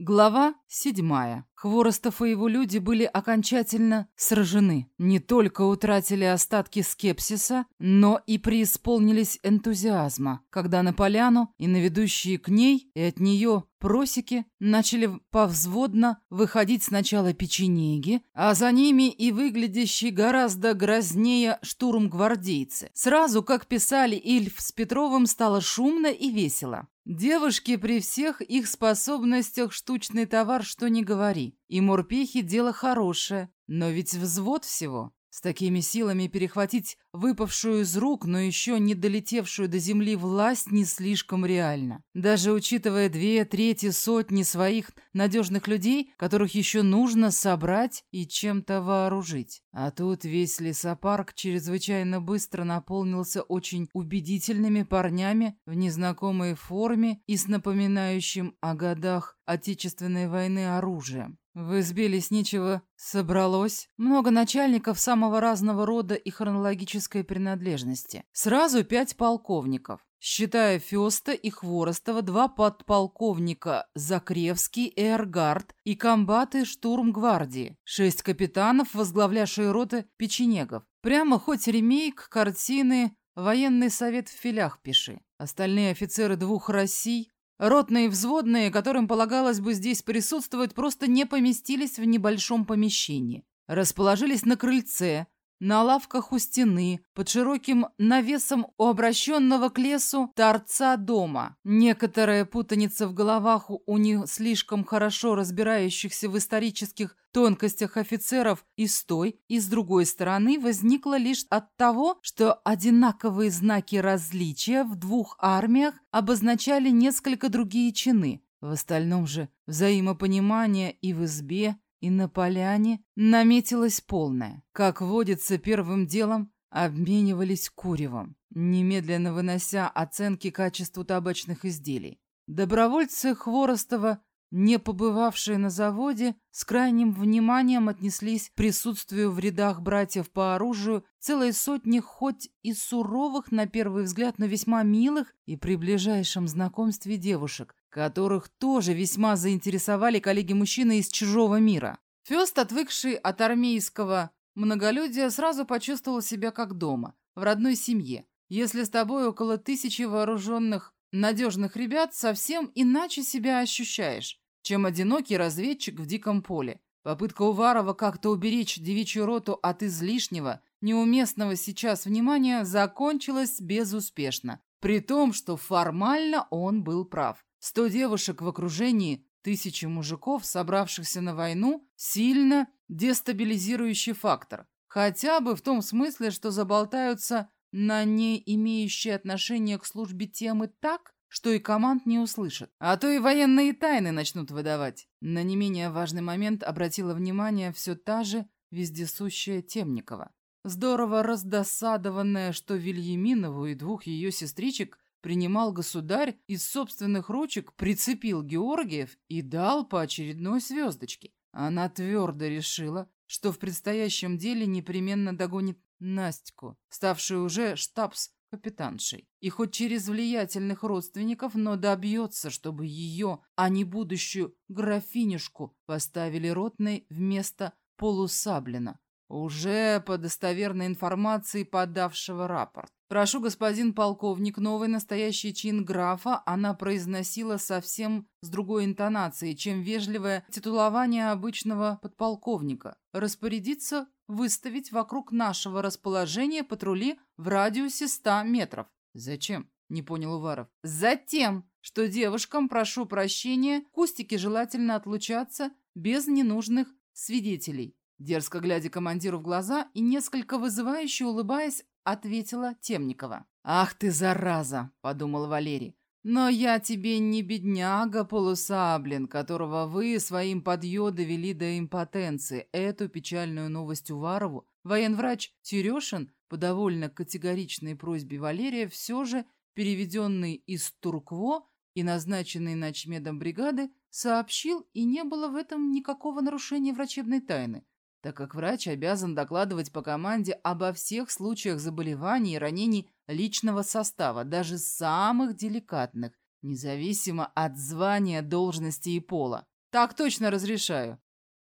Глава седьмая. Хворостов и его люди были окончательно сражены. Не только утратили остатки скепсиса, но и преисполнились энтузиазма, когда на поляну и на ведущие к ней и от нее просеки начали повзводно выходить сначала печенеги, а за ними и выглядящие гораздо грознее штурм-гвардейцы. Сразу, как писали Ильф с Петровым, стало шумно и весело. Девушки при всех их способностях штучный товар, что не говори. И морпехи дело хорошее, но ведь взвод всего. С такими силами перехватить выпавшую из рук, но еще не долетевшую до земли власть не слишком реально. Даже учитывая две трети сотни своих надежных людей, которых еще нужно собрать и чем-то вооружить. А тут весь лесопарк чрезвычайно быстро наполнился очень убедительными парнями в незнакомой форме и с напоминающим о годах Отечественной войны оружием. В избе лесничего собралось много начальников самого разного рода и хронологической принадлежности. Сразу пять полковников. Считая Феста и Хворостова, два подполковника Закревский Эргард и комбаты штурмгвардии, шесть капитанов, возглавлявшие роты печенегов. Прямо хоть ремейк картины «Военный совет в филях» пиши. Остальные офицеры двух Россий Ротные взводные, которым полагалось бы здесь присутствовать, просто не поместились в небольшом помещении. Расположились на крыльце, на лавках у стены, под широким навесом у обращенного к лесу торца дома. Некоторая путаница в головах у не слишком хорошо разбирающихся в исторических тонкостях офицеров и с той, и с другой стороны возникла лишь от того, что одинаковые знаки различия в двух армиях обозначали несколько другие чины. В остальном же взаимопонимание и в избе, и на поляне наметилось полное. Как водится, первым делом обменивались куревом, немедленно вынося оценки качеству табачных изделий. Добровольцы Хворостова, не побывавшие на заводе, с крайним вниманием отнеслись к присутствию в рядах братьев по оружию целой сотни хоть и суровых на первый взгляд, но весьма милых и при ближайшем знакомстве девушек, которых тоже весьма заинтересовали коллеги-мужчины из чужого мира. Фест, отвыкший от армейского многолюдия, сразу почувствовал себя как дома, в родной семье. Если с тобой около тысячи вооруженных, надежных ребят, совсем иначе себя ощущаешь, чем одинокий разведчик в диком поле. Попытка Уварова как-то уберечь девичью роту от излишнего, неуместного сейчас внимания закончилась безуспешно, при том, что формально он был прав. Сто девушек в окружении тысячи мужиков, собравшихся на войну, сильно дестабилизирующий фактор. Хотя бы в том смысле, что заболтаются на не имеющие отношения к службе темы так, что и команд не услышат. А то и военные тайны начнут выдавать. На не менее важный момент обратила внимание все та же вездесущая Темникова. Здорово раздосадованная, что Вильяминову и двух ее сестричек принимал государь из собственных ручек, прицепил Георгиев и дал по очередной звездочке. Она твердо решила, что в предстоящем деле непременно догонит Настьку, ставшую уже штабс-капитаншей. И хоть через влиятельных родственников, но добьется, чтобы ее, а не будущую графинюшку, поставили ротной вместо полусаблина, уже по достоверной информации подавшего рапорт. «Прошу, господин полковник, новый настоящий чин графа она произносила совсем с другой интонацией, чем вежливое титулование обычного подполковника. Распорядиться выставить вокруг нашего расположения патрули в радиусе ста метров». «Зачем?» — не понял Уваров. «Затем, что девушкам, прошу прощения, кустики желательно отлучаться без ненужных свидетелей». Дерзко глядя командиру в глаза и несколько вызывающе улыбаясь, ответила Темникова. «Ах ты, зараза!» — подумал Валерий. «Но я тебе не бедняга полусаблин, которого вы своим подъё довели до импотенции. Эту печальную новость Уварову военврач Терешин, по довольно категоричной просьбе Валерия, все же, переведенный из Туркво и назначенный начмедом бригады, сообщил, и не было в этом никакого нарушения врачебной тайны так как врач обязан докладывать по команде обо всех случаях заболеваний и ранений личного состава, даже самых деликатных, независимо от звания, должности и пола. Так точно разрешаю.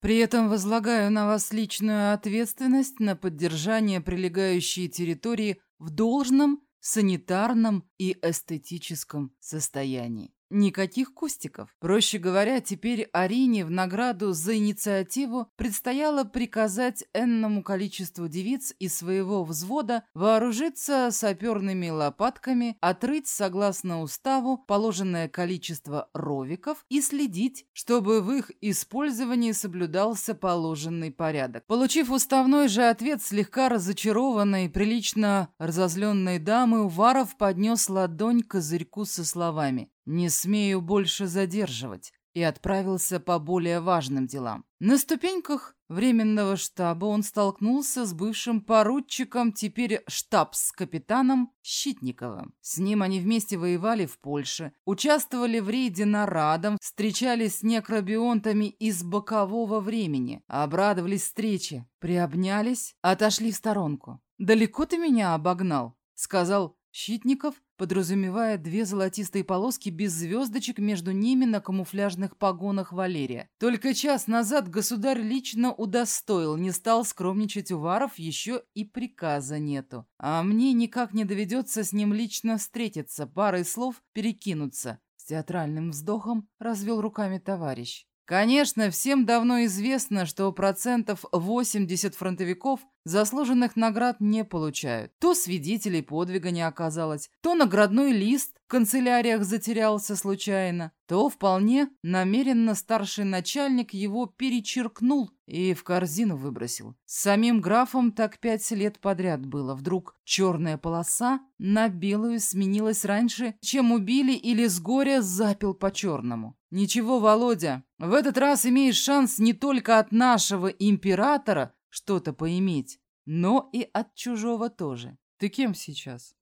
При этом возлагаю на вас личную ответственность на поддержание прилегающей территории в должном санитарном и эстетическом состоянии. Никаких кустиков. Проще говоря, теперь Арине в награду за инициативу предстояло приказать энному количеству девиц из своего взвода вооружиться саперными лопатками, отрыть, согласно уставу, положенное количество ровиков и следить, чтобы в их использовании соблюдался положенный порядок. Получив уставной же ответ, слегка разочарованной, прилично разозленной дамы, Уваров поднес ладонь к козырьку со словами «Не смею больше задерживать» и отправился по более важным делам. На ступеньках временного штаба он столкнулся с бывшим поручиком, теперь штабс-капитаном Щитниковым. С ним они вместе воевали в Польше, участвовали в рейде на Радом, встречались с некробионтами из бокового времени, обрадовались встрече, приобнялись, отошли в сторонку. «Далеко ты меня обогнал?» — сказал Щитников, подразумевая две золотистые полоски без звездочек между ними на камуфляжных погонах Валерия. Только час назад государь лично удостоил, не стал скромничать Уваров, еще и приказа нету. А мне никак не доведется с ним лично встретиться, парой слов перекинуться. С театральным вздохом развел руками товарищ. Конечно, всем давно известно, что процентов 80 фронтовиков заслуженных наград не получают. То свидетелей подвига не оказалось, то наградной лист в канцеляриях затерялся случайно, то вполне намеренно старший начальник его перечеркнул и в корзину выбросил. С самим графом так пять лет подряд было. Вдруг черная полоса на белую сменилась раньше, чем убили или с горя запил по-черному. Ничего, Володя, в этот раз имеешь шанс не только от нашего императора что-то поиметь, но и от чужого тоже. Ты кем сейчас?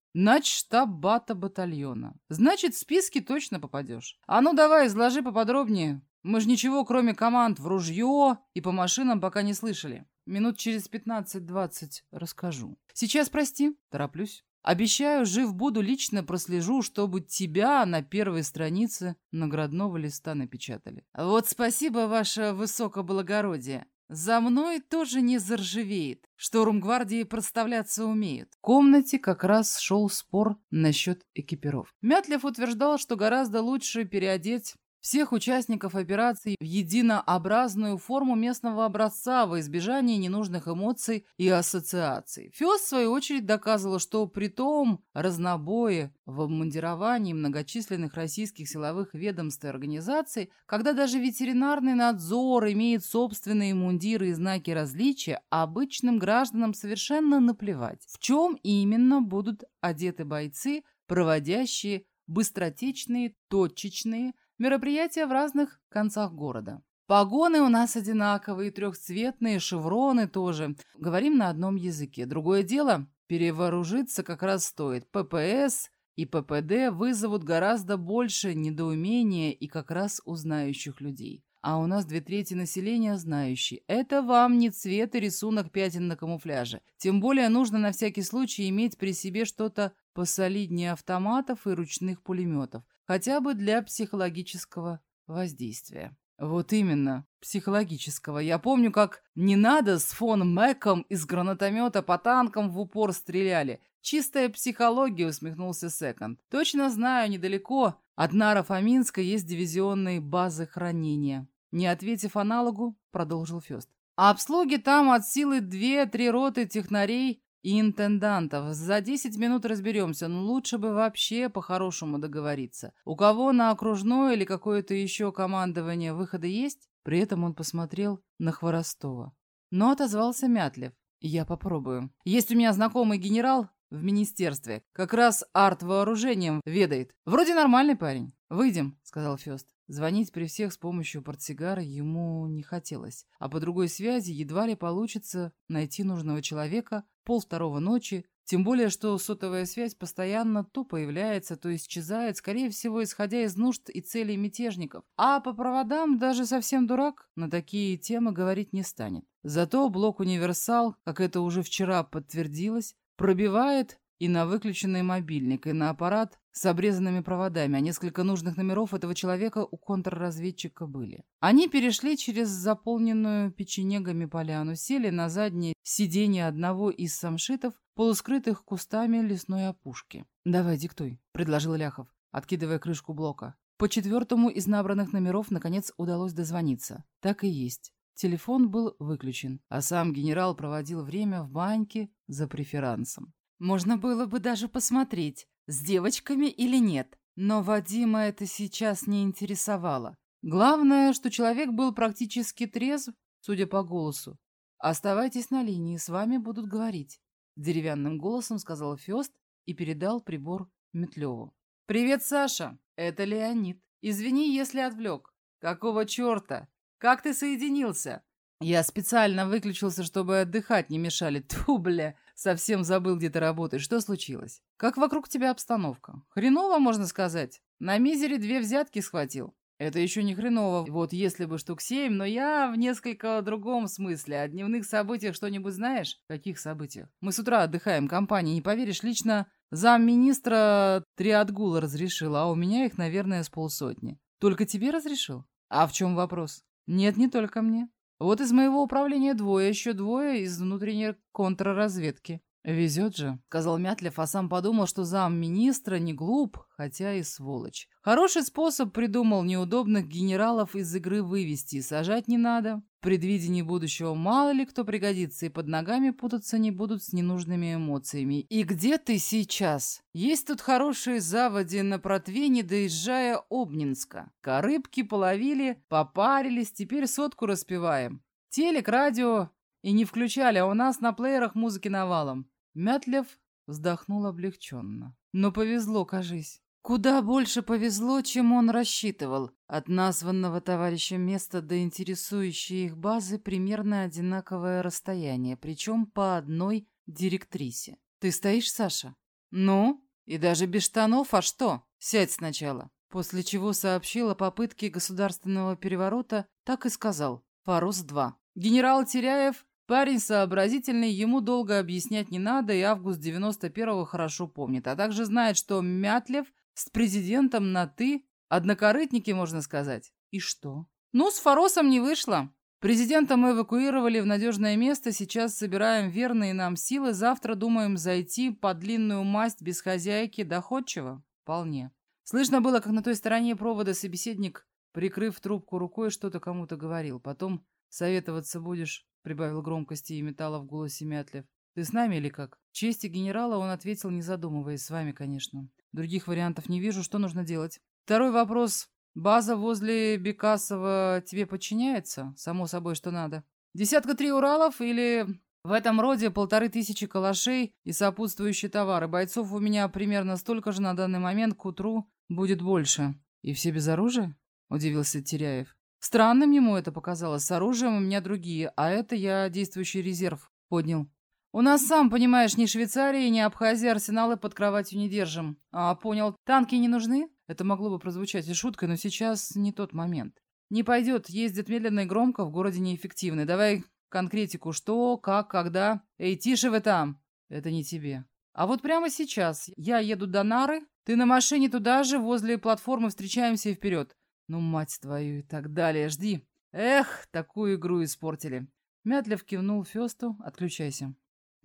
штаб бата батальона. Значит, в списки точно попадешь. А ну давай, изложи поподробнее. Мы же ничего, кроме команд в ружье и по машинам, пока не слышали. Минут через 15-20 расскажу. Сейчас, прости, тороплюсь. Обещаю, жив буду, лично прослежу, чтобы тебя на первой странице наградного листа напечатали. Вот спасибо, ваше высокоблагородие. За мной тоже не заржавеет. Штурмгвардии проставляться умеют. В комнате как раз шел спор насчет экипиров. Мятлев утверждал, что гораздо лучше переодеть всех участников операции в единообразную форму местного образца во избежание ненужных эмоций и ассоциаций. Фёс, в свою очередь, доказывал, что при том разнобое в обмундировании многочисленных российских силовых ведомств и организаций, когда даже ветеринарный надзор имеет собственные мундиры и знаки различия, обычным гражданам совершенно наплевать, в чем именно будут одеты бойцы, проводящие быстротечные, точечные, Мероприятия в разных концах города. Погоны у нас одинаковые, трехцветные, шевроны тоже. Говорим на одном языке. Другое дело, перевооружиться как раз стоит. ППС и ППД вызовут гораздо больше недоумения и как раз у знающих людей. А у нас две трети населения знающие. Это вам не цвет и рисунок пятен на камуфляже. Тем более нужно на всякий случай иметь при себе что-то посолиднее автоматов и ручных пулеметов хотя бы для психологического воздействия. Вот именно, психологического. Я помню, как не надо с фон Мэком из гранатомета по танкам в упор стреляли. Чистая психология, усмехнулся Секонд. Точно знаю, недалеко от Наро-Фоминска есть дивизионные базы хранения. Не ответив аналогу, продолжил Фест. А обслуги там от силы две-три роты технарей и интендантов. За 10 минут разберемся, но лучше бы вообще по-хорошему договориться. У кого на окружное или какое-то еще командование выходы есть? При этом он посмотрел на Хворостова. Но отозвался Мятлев. Я попробую. Есть у меня знакомый генерал в министерстве. Как раз арт-вооружением ведает. Вроде нормальный парень. Выйдем, сказал Фест. Звонить при всех с помощью портсигара ему не хотелось, а по другой связи едва ли получится найти нужного человека пол второго ночи, тем более, что сотовая связь постоянно то появляется, то исчезает, скорее всего, исходя из нужд и целей мятежников. А по проводам даже совсем дурак на такие темы говорить не станет. Зато блок «Универсал», как это уже вчера подтвердилось, пробивает и на выключенный мобильник, и на аппарат с обрезанными проводами, а несколько нужных номеров этого человека у контрразведчика были. Они перешли через заполненную печенегами поляну, сели на заднее сиденье одного из самшитов, полускрытых кустами лесной опушки. «Давай, диктуй», — предложил Ляхов, откидывая крышку блока. По четвертому из набранных номеров, наконец, удалось дозвониться. Так и есть. Телефон был выключен, а сам генерал проводил время в баньке за преферансом. Можно было бы даже посмотреть, с девочками или нет, но Вадима это сейчас не интересовало. Главное, что человек был практически трезв, судя по голосу. «Оставайтесь на линии, с вами будут говорить», — деревянным голосом сказал Фест и передал прибор Метлеву. «Привет, Саша! Это Леонид. Извини, если отвлек. Какого черта? Как ты соединился?» «Я специально выключился, чтобы отдыхать не мешали. Тьфу, бля, совсем забыл, где ты работаешь. Что случилось? Как вокруг тебя обстановка? Хреново, можно сказать. На мизере две взятки схватил. Это еще не хреново, вот если бы штук семь, но я в несколько другом смысле. О дневных событиях что-нибудь знаешь? Каких событиях? Мы с утра отдыхаем, компания, не поверишь, лично замминистра три отгула разрешил, а у меня их, наверное, с полсотни. Только тебе разрешил? А в чем вопрос? Нет, не только мне. Вот из моего управления двое, еще двое из внутренней контрразведки. «Везет же», — сказал Мятлев, а сам подумал, что замминистра не глуп, хотя и сволочь. Хороший способ придумал неудобных генералов из игры вывести, сажать не надо. В предвидении будущего мало ли кто пригодится, и под ногами путаться не будут с ненужными эмоциями. «И где ты сейчас?» «Есть тут хорошие заводи на протве, не доезжая Обнинска. Корыбки половили, попарились, теперь сотку распеваем. Телек, радио, и не включали, а у нас на плеерах музыки навалом. Мятлев вздохнул облегченно. Но повезло, кажись. Куда больше повезло, чем он рассчитывал. От названного товарища места до интересующей их базы примерно одинаковое расстояние, причем по одной директрисе. Ты стоишь, Саша? Ну? И даже без штанов, а что? Сядь сначала. После чего сообщил о попытке государственного переворота, так и сказал. Фарус-2. Генерал Теряев Парень сообразительный, ему долго объяснять не надо, и август 91-го хорошо помнит, а также знает, что Мятлев с президентом на «ты» однокорытники, можно сказать. И что? Ну, с Форосом не вышло. Президента мы эвакуировали в надежное место, сейчас собираем верные нам силы, завтра думаем зайти по длинную масть без хозяйки доходчиво. Вполне. Слышно было, как на той стороне провода собеседник, прикрыв трубку рукой, что-то кому-то говорил. Потом советоваться будешь прибавил громкости и металла в голосе Мятлев. «Ты с нами или как?» В чести генерала он ответил, не задумываясь, с вами, конечно. Других вариантов не вижу, что нужно делать. Второй вопрос. База возле Бекасова тебе подчиняется? Само собой, что надо. Десятка три Уралов или в этом роде полторы тысячи калашей и сопутствующие товары. Бойцов у меня примерно столько же на данный момент, к утру будет больше. И все без оружия? Удивился Теряев. Странным ему это показалось. С оружием у меня другие, а это я действующий резерв поднял. У нас, сам понимаешь, ни Швейцарии, ни Абхазии арсеналы под кроватью не держим. А, понял. Танки не нужны? Это могло бы прозвучать и шуткой, но сейчас не тот момент. Не пойдет, ездит медленно и громко, в городе неэффективны. Давай конкретику. Что, как, когда? Эй, тише вы там. Это не тебе. А вот прямо сейчас я еду до Нары, ты на машине туда же, возле платформы встречаемся и вперед. Ну, мать твою, и так далее. Жди. Эх, такую игру испортили. Мятлев кивнул Фесту. Отключайся.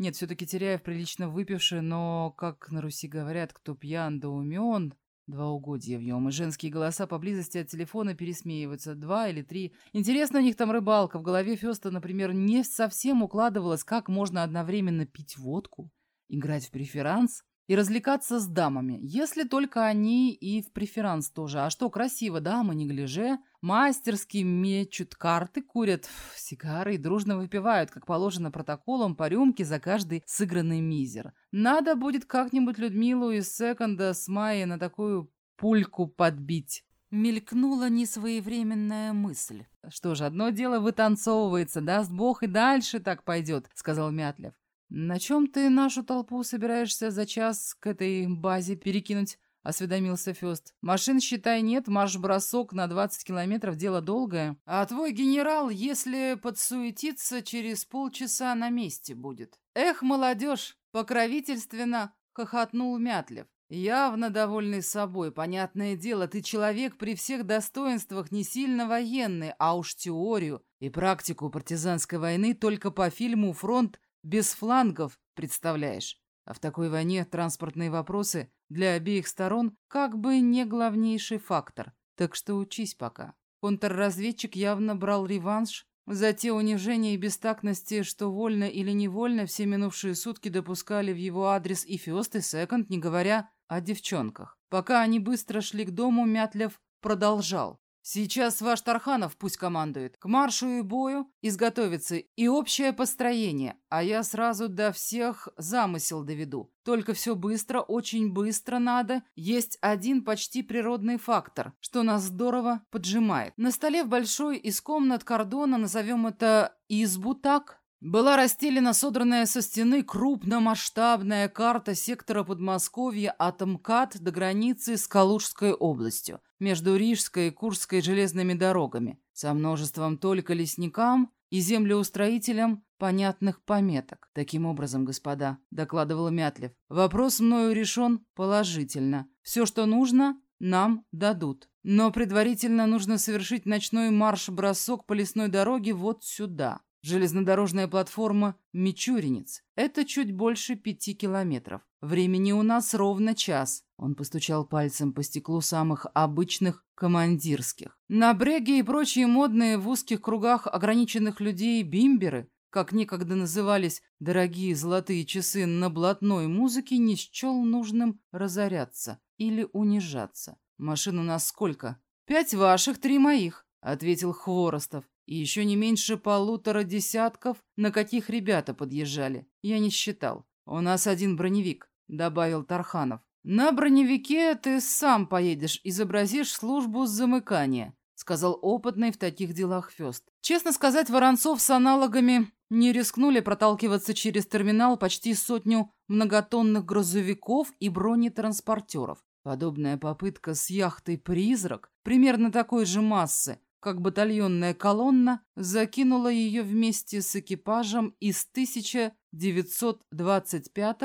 Нет, все-таки Теряев прилично выпивший, но, как на Руси говорят, кто пьян да умен, два угодья в нем, и женские голоса поблизости от телефона пересмеиваются, два или три. Интересно, у них там рыбалка. В голове Феста, например, не совсем укладывалось, как можно одновременно пить водку, играть в преферанс и развлекаться с дамами, если только они и в преферанс тоже. А что, красиво, дамы, не гляже, мастерски мечут карты, курят сигары и дружно выпивают, как положено протоколом, по рюмке за каждый сыгранный мизер. Надо будет как-нибудь Людмилу из секонда с Майей на такую пульку подбить. Мелькнула несвоевременная мысль. «Что же, одно дело вытанцовывается, даст бог и дальше так пойдет», — сказал Мятлев. «На чем ты нашу толпу собираешься за час к этой базе перекинуть?» — осведомился Фест. «Машин, считай, нет, марш-бросок на 20 километров — дело долгое. А твой генерал, если подсуетиться, через полчаса на месте будет. Эх, молодежь, покровительственно — хохотнул Мятлев. Явно довольный собой. Понятное дело, ты человек при всех достоинствах не сильно военный, а уж теорию и практику партизанской войны только по фильму «Фронт без флангов» представляешь. А в такой войне транспортные вопросы для обеих сторон как бы не главнейший фактор. Так что учись пока. Контрразведчик явно брал реванш за те унижения и бестактности, что вольно или невольно все минувшие сутки допускали в его адрес и Фёст, и Секонд, не говоря о девчонках. Пока они быстро шли к дому, Мятлев продолжал. Сейчас ваш Тарханов пусть командует. К маршу и бою изготовится и общее построение, а я сразу до всех замысел доведу. Только все быстро, очень быстро надо. Есть один почти природный фактор, что нас здорово поджимает. На столе в большой из комнат кордона, назовем это избу так, была расстелена содранная со стены крупномасштабная карта сектора Подмосковья от МКАД до границы с Калужской областью, между Рижской и Курской железными дорогами, со множеством только лесникам и землеустроителям понятных пометок. Таким образом, господа, докладывал Мятлев, вопрос мною решен положительно. Все, что нужно, нам дадут. Но предварительно нужно совершить ночной марш-бросок по лесной дороге вот сюда. Железнодорожная платформа «Мичуринец». Это чуть больше пяти километров. Времени у нас ровно час. Он постучал пальцем по стеклу самых обычных командирских. На бреге и прочие модные в узких кругах ограниченных людей бимберы, как некогда назывались дорогие золотые часы на блатной музыке, не счел нужным разоряться или унижаться. Машин у нас сколько? Пять ваших, три моих, ответил Хворостов. И еще не меньше полутора десятков, на каких ребята подъезжали. Я не считал. У нас один броневик, добавил Тарханов. На броневике ты сам поедешь, изобразишь службу замыкания, сказал опытный в таких делах Фест. Честно сказать, Воронцов с аналогами не рискнули проталкиваться через терминал почти сотню многотонных грузовиков и бронетранспортеров. Подобная попытка с яхтой «Призрак» примерно такой же массы как батальонная колонна закинула ее вместе с экипажем из 1925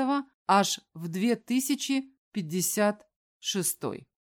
аж в 2056.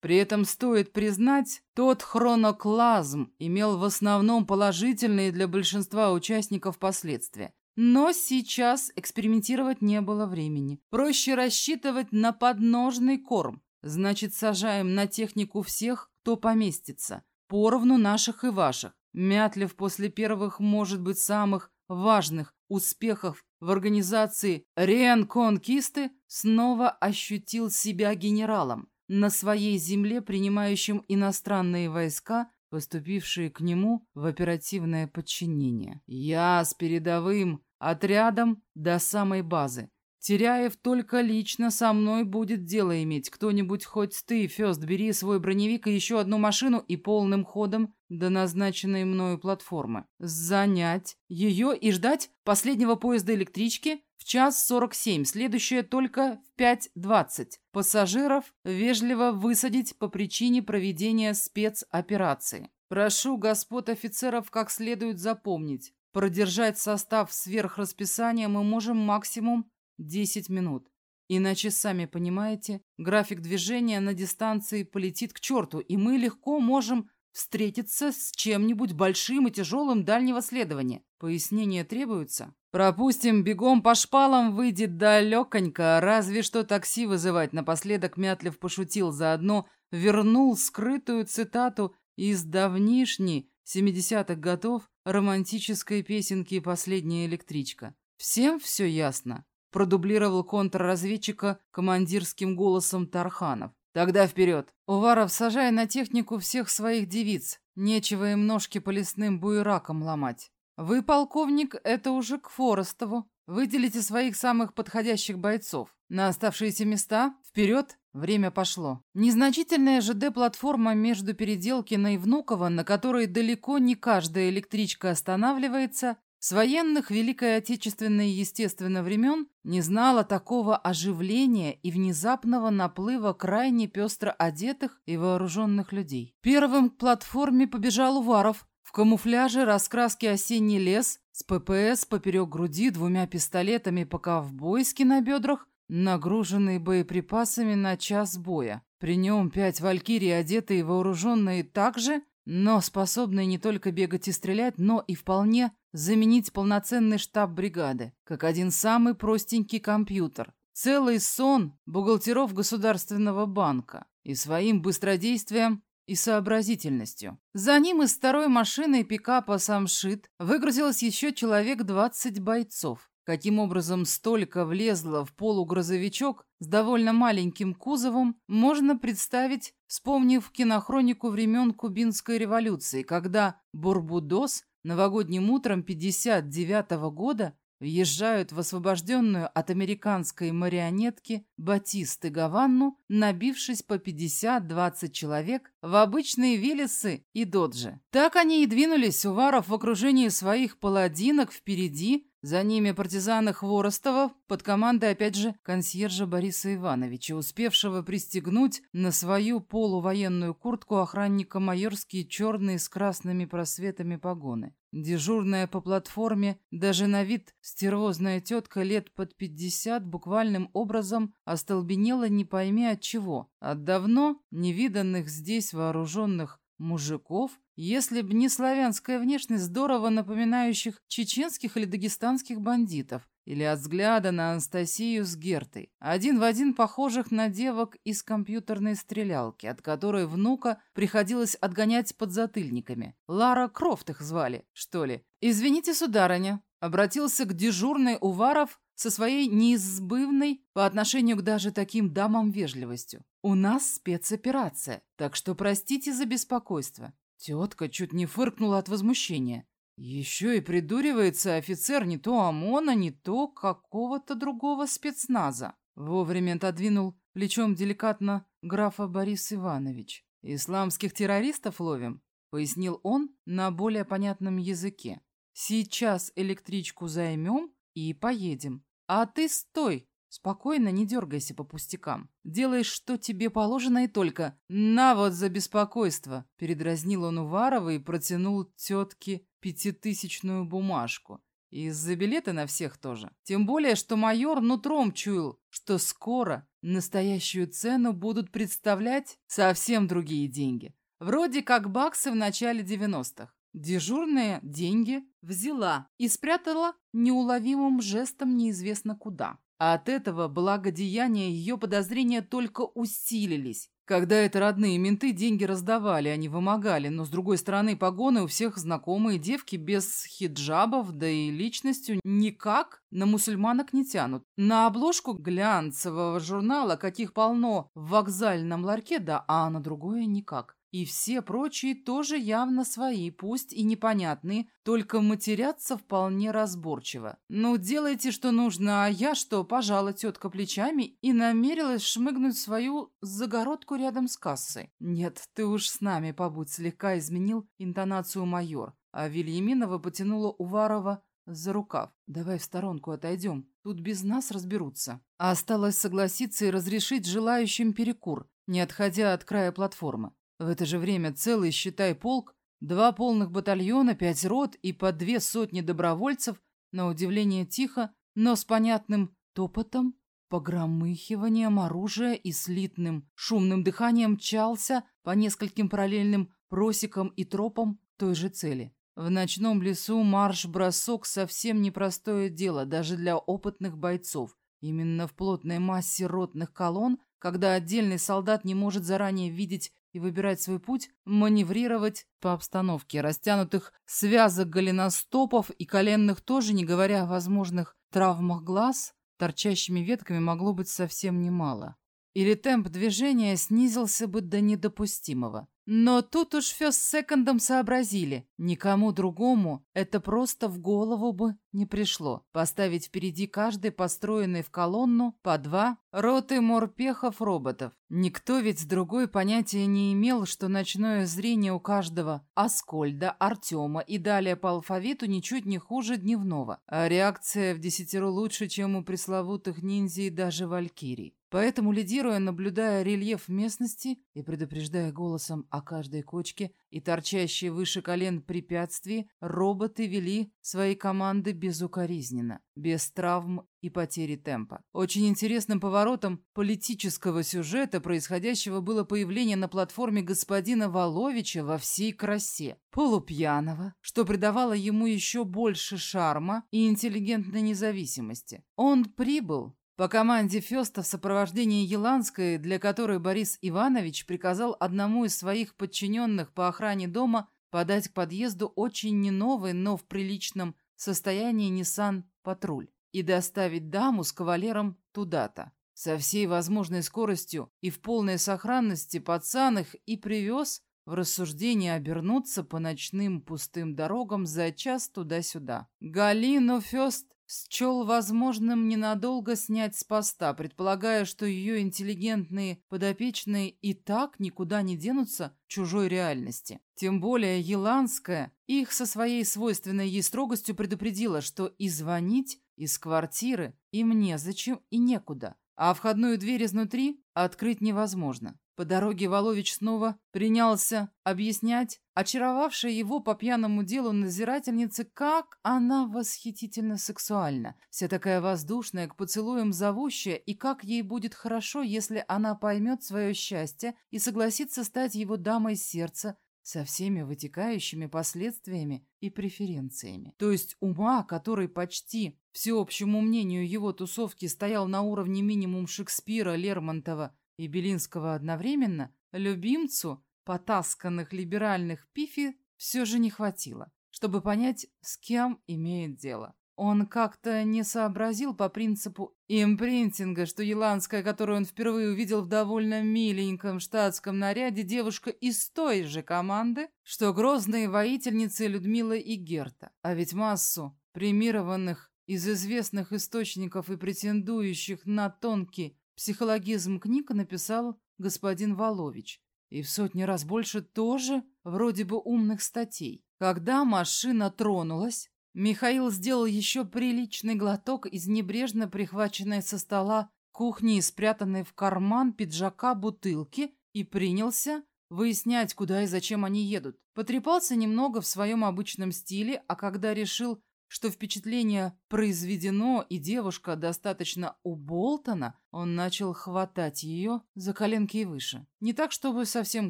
При этом стоит признать, тот хроноклазм имел в основном положительные для большинства участников последствия. Но сейчас экспериментировать не было времени. Проще рассчитывать на подножный корм. Значит, сажаем на технику всех, кто поместится поровну наших и ваших. Мятлев после первых, может быть, самых важных успехов в организации Ренконкисты снова ощутил себя генералом на своей земле, принимающим иностранные войска, поступившие к нему в оперативное подчинение. Я с передовым отрядом до самой базы. Теряев только лично со мной будет дело иметь. Кто-нибудь хоть ты, Фёст, бери свой броневик и еще одну машину и полным ходом до назначенной мною платформы. Занять ее и ждать последнего поезда электрички в час сорок семь, следующее только в пять двадцать. Пассажиров вежливо высадить по причине проведения спецоперации. Прошу господ офицеров как следует запомнить. Продержать состав сверх расписания мы можем максимум 10 минут. Иначе, сами понимаете, график движения на дистанции полетит к черту, и мы легко можем встретиться с чем-нибудь большим и тяжелым дальнего следования. Пояснения требуются? Пропустим, бегом по шпалам выйдет далеконько, разве что такси вызывать. Напоследок Мятлев пошутил, заодно вернул скрытую цитату из давнишней, 70-х годов, романтической песенки «Последняя электричка». Всем все ясно? Продублировал контрразведчика командирским голосом Тарханов. Тогда вперед. Уваров, сажай на технику всех своих девиц. Нечего им ножки по лесным буеракам ломать. Вы, полковник, это уже к Форостову. Выделите своих самых подходящих бойцов. На оставшиеся места вперед. Время пошло. Незначительная ЖД-платформа между Переделкино и Внуково, на которой далеко не каждая электричка останавливается, с военных Великой Отечественной, естественно, времен не знала такого оживления и внезапного наплыва крайне пестро одетых и вооруженных людей. Первым к платформе побежал Уваров. В камуфляже раскраски «Осенний лес» с ППС поперек груди, двумя пистолетами по ковбойски на бедрах, нагруженный боеприпасами на час боя. При нем пять валькирий, одетые и вооруженные так же, но способные не только бегать и стрелять, но и вполне заменить полноценный штаб бригады, как один самый простенький компьютер. Целый сон бухгалтеров Государственного банка и своим быстродействием и сообразительностью. За ним из второй машины пикапа «Самшит» выгрузилось еще человек 20 бойцов. Каким образом столько влезло в полугрузовичок с довольно маленьким кузовом, можно представить, вспомнив кинохронику времен Кубинской революции, когда Бурбудос новогодним утром 59 -го года въезжают в освобожденную от американской марионетки Батисты Гаванну, набившись по 50-20 человек в обычные Виллисы и Доджи. Так они и двинулись, Уваров в окружении своих паладинок впереди, за ними партизаны Хворостова под командой, опять же, консьержа Бориса Ивановича, успевшего пристегнуть на свою полувоенную куртку охранника майорские черные с красными просветами погоны. Дежурная по платформе, даже на вид стервозная тетка лет под пятьдесят буквальным образом остолбенела не пойми от чего. От давно невиданных здесь вооруженных мужиков, если б не славянская внешность, здорово напоминающих чеченских или дагестанских бандитов, или от взгляда на Анастасию с Гертой, один в один похожих на девок из компьютерной стрелялки, от которой внука приходилось отгонять под затыльниками. Лара Крофт их звали, что ли. «Извините, сударыня», обратился к дежурной Уваров со своей неизбывной по отношению к даже таким дамам вежливостью. «У нас спецоперация, так что простите за беспокойство». Тетка чуть не фыркнула от возмущения. Еще и придуривается офицер не то ОМОНа, не то какого-то другого спецназа. Вовремя отодвинул плечом деликатно графа Борис Иванович. «Исламских террористов ловим», — пояснил он на более понятном языке. «Сейчас электричку займем и поедем. А ты стой, спокойно, не дергайся по пустякам. Делай, что тебе положено, и только «на вот за беспокойство», — передразнил он Уварова и протянул тетке пятитысячную бумажку. И за билеты на всех тоже. Тем более, что майор нутром чуял, что скоро настоящую цену будут представлять совсем другие деньги. Вроде как баксы в начале 90-х. Дежурные деньги взяла и спрятала неуловимым жестом неизвестно куда. А от этого благодеяния ее подозрения только усилились. Когда это родные менты деньги раздавали, они вымогали, но с другой стороны погоны у всех знакомые девки без хиджабов, да и личностью никак на мусульманок не тянут. На обложку глянцевого журнала, каких полно в вокзальном ларьке, да, а на другое никак. И все прочие тоже явно свои, пусть и непонятные, только матерятся вполне разборчиво. Ну, делайте, что нужно, а я что, пожала тетка плечами и намерилась шмыгнуть свою загородку рядом с кассой. Нет, ты уж с нами побудь, слегка изменил интонацию майор. А Вильяминова потянула Уварова за рукав. «Давай в сторонку отойдем, тут без нас разберутся». А осталось согласиться и разрешить желающим перекур, не отходя от края платформы. В это же время целый, считай, полк, два полных батальона, пять рот и по две сотни добровольцев, на удивление тихо, но с понятным топотом, погромыхиванием оружия и слитным шумным дыханием мчался по нескольким параллельным просекам и тропам той же цели. В ночном лесу марш-бросок совсем непростое дело даже для опытных бойцов. Именно в плотной массе ротных колонн, когда отдельный солдат не может заранее видеть и выбирать свой путь, маневрировать по обстановке. Растянутых связок голеностопов и коленных тоже, не говоря о возможных травмах глаз, торчащими ветками могло быть совсем немало. Или темп движения снизился бы до недопустимого. Но тут уж Фёс секондом сообразили. Никому другому это просто в голову бы не пришло. Поставить впереди каждый построенный в колонну по два роты морпехов-роботов. Никто ведь с другой понятия не имел, что ночное зрение у каждого Аскольда, Артема и далее по алфавиту ничуть не хуже дневного. А реакция в десятеро лучше, чем у пресловутых ниндзя и даже валькирий. Поэтому, лидируя, наблюдая рельеф местности и предупреждая голосом о каждой кочке, и торчащие выше колен препятствия, роботы вели свои команды безукоризненно, без травм и потери темпа. Очень интересным поворотом политического сюжета происходящего было появление на платформе господина Воловича во всей красе. Полупьяного, что придавало ему еще больше шарма и интеллигентной независимости. Он прибыл по команде Феста в сопровождении Еланской, для которой Борис Иванович приказал одному из своих подчиненных по охране дома подать к подъезду очень не новый, но в приличном состоянии Nissan Патруль и доставить даму с кавалером туда-то. Со всей возможной скоростью и в полной сохранности пацан их и привез в рассуждение обернуться по ночным пустым дорогам за час туда-сюда. Галину Фест счел возможным ненадолго снять с поста, предполагая, что ее интеллигентные подопечные и так никуда не денутся чужой реальности. Тем более Еланская их со своей свойственной ей строгостью предупредила, что и звонить из квартиры им незачем и некуда, а входную дверь изнутри открыть невозможно. По дороге Волович снова принялся объяснять очаровавшей его по пьяному делу надзирательнице, как она восхитительно сексуальна, вся такая воздушная, к поцелуям зовущая, и как ей будет хорошо, если она поймет свое счастье и согласится стать его дамой сердца со всеми вытекающими последствиями и преференциями. То есть ума, который почти всеобщему мнению его тусовки стоял на уровне минимум Шекспира, Лермонтова и Белинского одновременно, любимцу потасканных либеральных пифи все же не хватило, чтобы понять, с кем имеет дело. Он как-то не сообразил по принципу импринтинга, что Еланская, которую он впервые увидел в довольно миленьком штатском наряде, девушка из той же команды, что грозные воительницы Людмила и Герта. А ведь массу премированных из известных источников и претендующих на тонкий Психологизм книг написал господин Волович. И в сотни раз больше тоже вроде бы умных статей. Когда машина тронулась, Михаил сделал еще приличный глоток из небрежно прихваченной со стола кухни и спрятанной в карман пиджака бутылки и принялся выяснять, куда и зачем они едут. Потрепался немного в своем обычном стиле, а когда решил, что впечатление произведено и девушка достаточно уболтана, он начал хватать ее за коленки и выше. Не так, чтобы совсем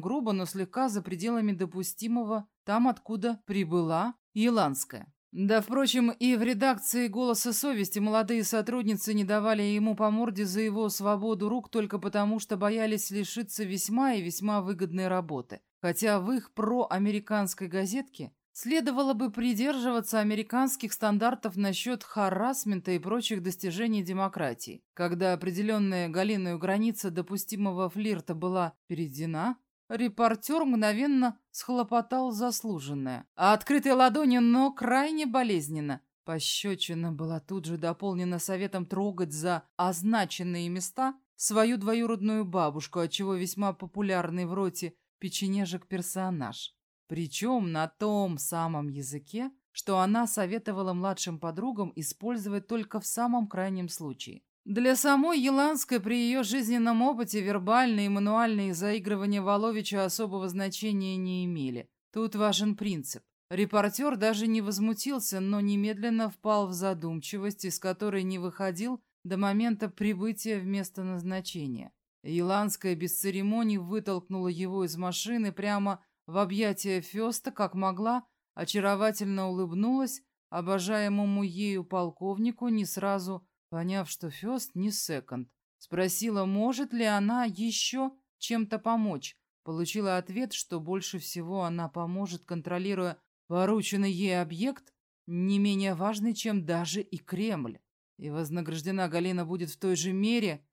грубо, но слегка за пределами допустимого, там, откуда прибыла Еланская. Да, впрочем, и в редакции «Голоса совести» молодые сотрудницы не давали ему по морде за его свободу рук только потому, что боялись лишиться весьма и весьма выгодной работы. Хотя в их проамериканской газетке Следовало бы придерживаться американских стандартов насчет харасмента и прочих достижений демократии. Когда определенная Галиной граница допустимого флирта была перейдена, репортер мгновенно схлопотал заслуженное. А открытой ладонью, но крайне болезненно. Пощечина была тут же дополнена советом трогать за означенные места свою двоюродную бабушку, отчего весьма популярный в роте печенежек персонаж. Причем на том самом языке, что она советовала младшим подругам использовать только в самом крайнем случае. Для самой Еланской при ее жизненном опыте вербальные и мануальные заигрывания Воловича особого значения не имели. Тут важен принцип. Репортер даже не возмутился, но немедленно впал в задумчивость, из которой не выходил до момента прибытия в место назначения. Еланская без церемоний вытолкнула его из машины прямо в объятия Феста, как могла, очаровательно улыбнулась обожаемому ею полковнику, не сразу поняв, что Фест не секонд. Спросила, может ли она еще чем-то помочь. Получила ответ, что больше всего она поможет, контролируя порученный ей объект, не менее важный, чем даже и Кремль. И вознаграждена Галина будет в той же мере,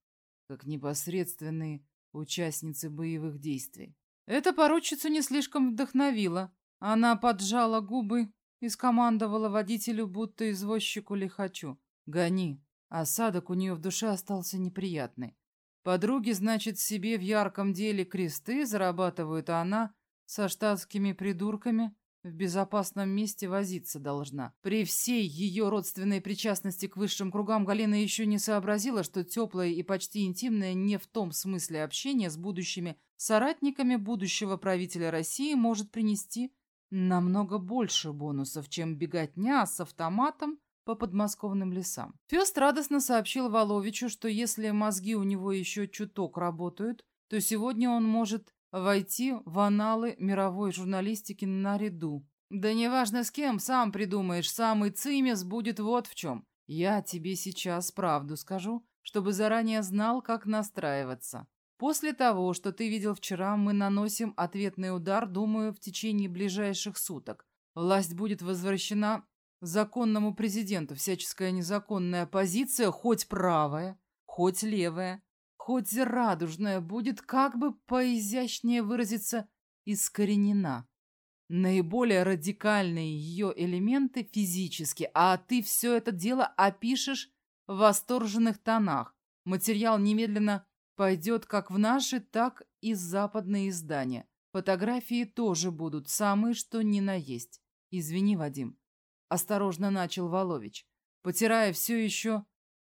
как непосредственные участницы боевых действий. Это поручицу не слишком вдохновило. Она поджала губы и скомандовала водителю, будто извозчику лихачу. «Гони». Осадок у нее в душе остался неприятный. Подруги, значит, себе в ярком деле кресты зарабатывают, а она со штатскими придурками в безопасном месте возиться должна. При всей ее родственной причастности к высшим кругам Галина еще не сообразила, что теплое и почти интимное не в том смысле общение с будущими соратниками будущего правителя России может принести намного больше бонусов, чем беготня с автоматом по подмосковным лесам. Фест радостно сообщил Воловичу, что если мозги у него еще чуток работают, то сегодня он может войти в аналы мировой журналистики наряду. Да неважно с кем, сам придумаешь, самый цимес будет вот в чем. Я тебе сейчас правду скажу, чтобы заранее знал, как настраиваться. После того, что ты видел вчера, мы наносим ответный удар, думаю, в течение ближайших суток. Власть будет возвращена законному президенту. Всяческая незаконная оппозиция, хоть правая, хоть левая, хоть радужная, будет, как бы поизящнее выразиться, искоренена. Наиболее радикальные ее элементы физически, а ты все это дело опишешь в восторженных тонах. Материал немедленно пойдет как в наши, так и западные издания. Фотографии тоже будут, самые что ни на есть. Извини, Вадим. Осторожно начал Волович, потирая все еще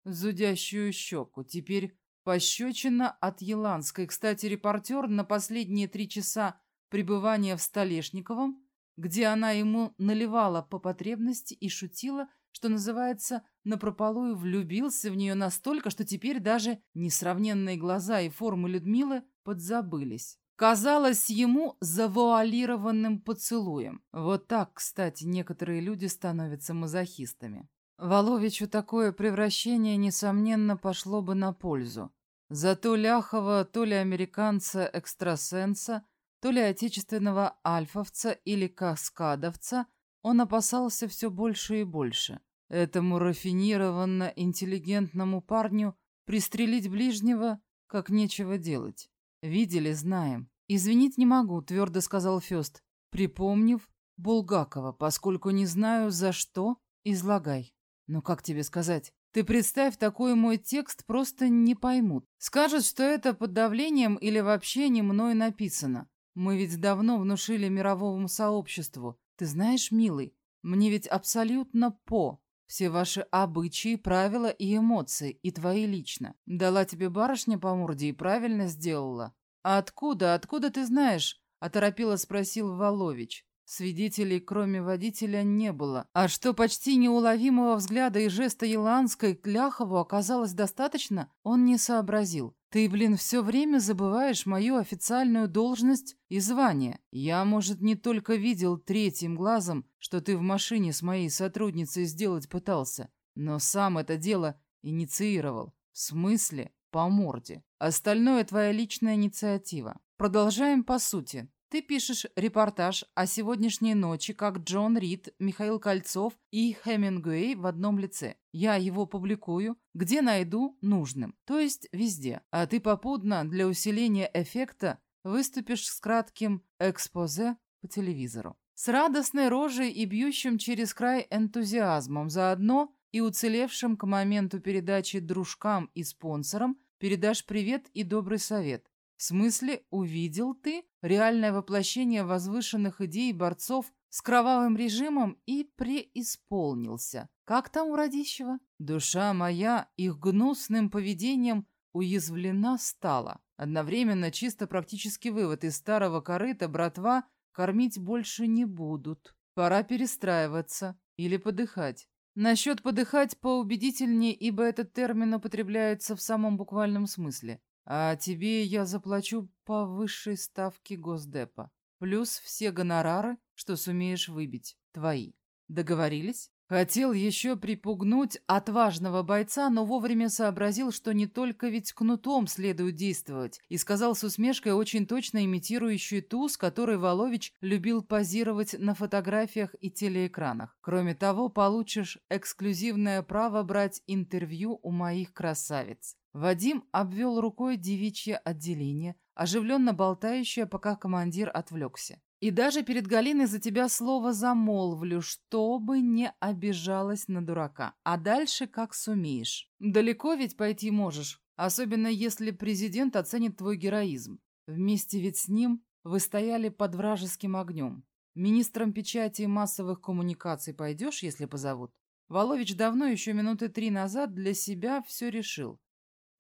зудящую щеку. Теперь пощечина от Еланской. Кстати, репортер на последние три часа пребывания в Столешниковом, где она ему наливала по потребности и шутила, что называется, напропалую влюбился в нее настолько, что теперь даже несравненные глаза и формы Людмилы подзабылись. Казалось ему завуалированным поцелуем. Вот так, кстати, некоторые люди становятся мазохистами. Воловичу такое превращение, несомненно, пошло бы на пользу. Зато Ляхова, то ли американца-экстрасенса, то ли отечественного альфовца или каскадовца, он опасался все больше и больше. Этому рафинированно-интеллигентному парню пристрелить ближнего, как нечего делать. Видели, знаем. Извинить не могу, твердо сказал Фест, припомнив Булгакова, поскольку не знаю за что, излагай. Ну как тебе сказать? Ты представь, такой мой текст просто не поймут. Скажут, что это под давлением или вообще не мной написано. Мы ведь давно внушили мировому сообществу. Ты знаешь, милый, мне ведь абсолютно по. Все ваши обычаи, правила и эмоции, и твои лично. Дала тебе барышня по морде и правильно сделала. А откуда, откуда ты знаешь? Оторопело спросил Волович. Свидетелей, кроме водителя, не было. А что почти неуловимого взгляда и жеста Еланской к Ляхову оказалось достаточно, он не сообразил. Ты, блин, все время забываешь мою официальную должность и звание. Я, может, не только видел третьим глазом, что ты в машине с моей сотрудницей сделать пытался, но сам это дело инициировал. В смысле? По морде. Остальное твоя личная инициатива. Продолжаем по сути. Ты пишешь репортаж о сегодняшней ночи, как Джон Рид, Михаил Кольцов и Хемингуэй в одном лице. Я его публикую, где найду нужным, то есть везде. А ты попутно для усиления эффекта выступишь с кратким экспозе по телевизору. С радостной рожей и бьющим через край энтузиазмом заодно и уцелевшим к моменту передачи дружкам и спонсорам передашь привет и добрый совет. В смысле, увидел ты реальное воплощение возвышенных идей борцов с кровавым режимом и преисполнился. Как там у Радищева? Душа моя их гнусным поведением уязвлена стала. Одновременно чисто практический вывод из старого корыта братва кормить больше не будут. Пора перестраиваться или подыхать. Насчет подыхать поубедительнее, ибо этот термин употребляется в самом буквальном смысле. А тебе я заплачу по высшей ставке Госдепа. Плюс все гонорары, что сумеешь выбить, твои. Договорились? Хотел еще припугнуть отважного бойца, но вовремя сообразил, что не только ведь кнутом следует действовать, и сказал с усмешкой, очень точно имитирующей ту, с которой Волович любил позировать на фотографиях и телеэкранах. Кроме того, получишь эксклюзивное право брать интервью у моих красавиц. Вадим обвел рукой девичье отделение, оживленно болтающее, пока командир отвлекся. И даже перед Галиной за тебя слово замолвлю, чтобы не обижалась на дурака. А дальше как сумеешь. Далеко ведь пойти можешь, особенно если президент оценит твой героизм. Вместе ведь с ним вы стояли под вражеским огнем. Министром печати и массовых коммуникаций пойдешь, если позовут? Волович давно, еще минуты три назад, для себя все решил.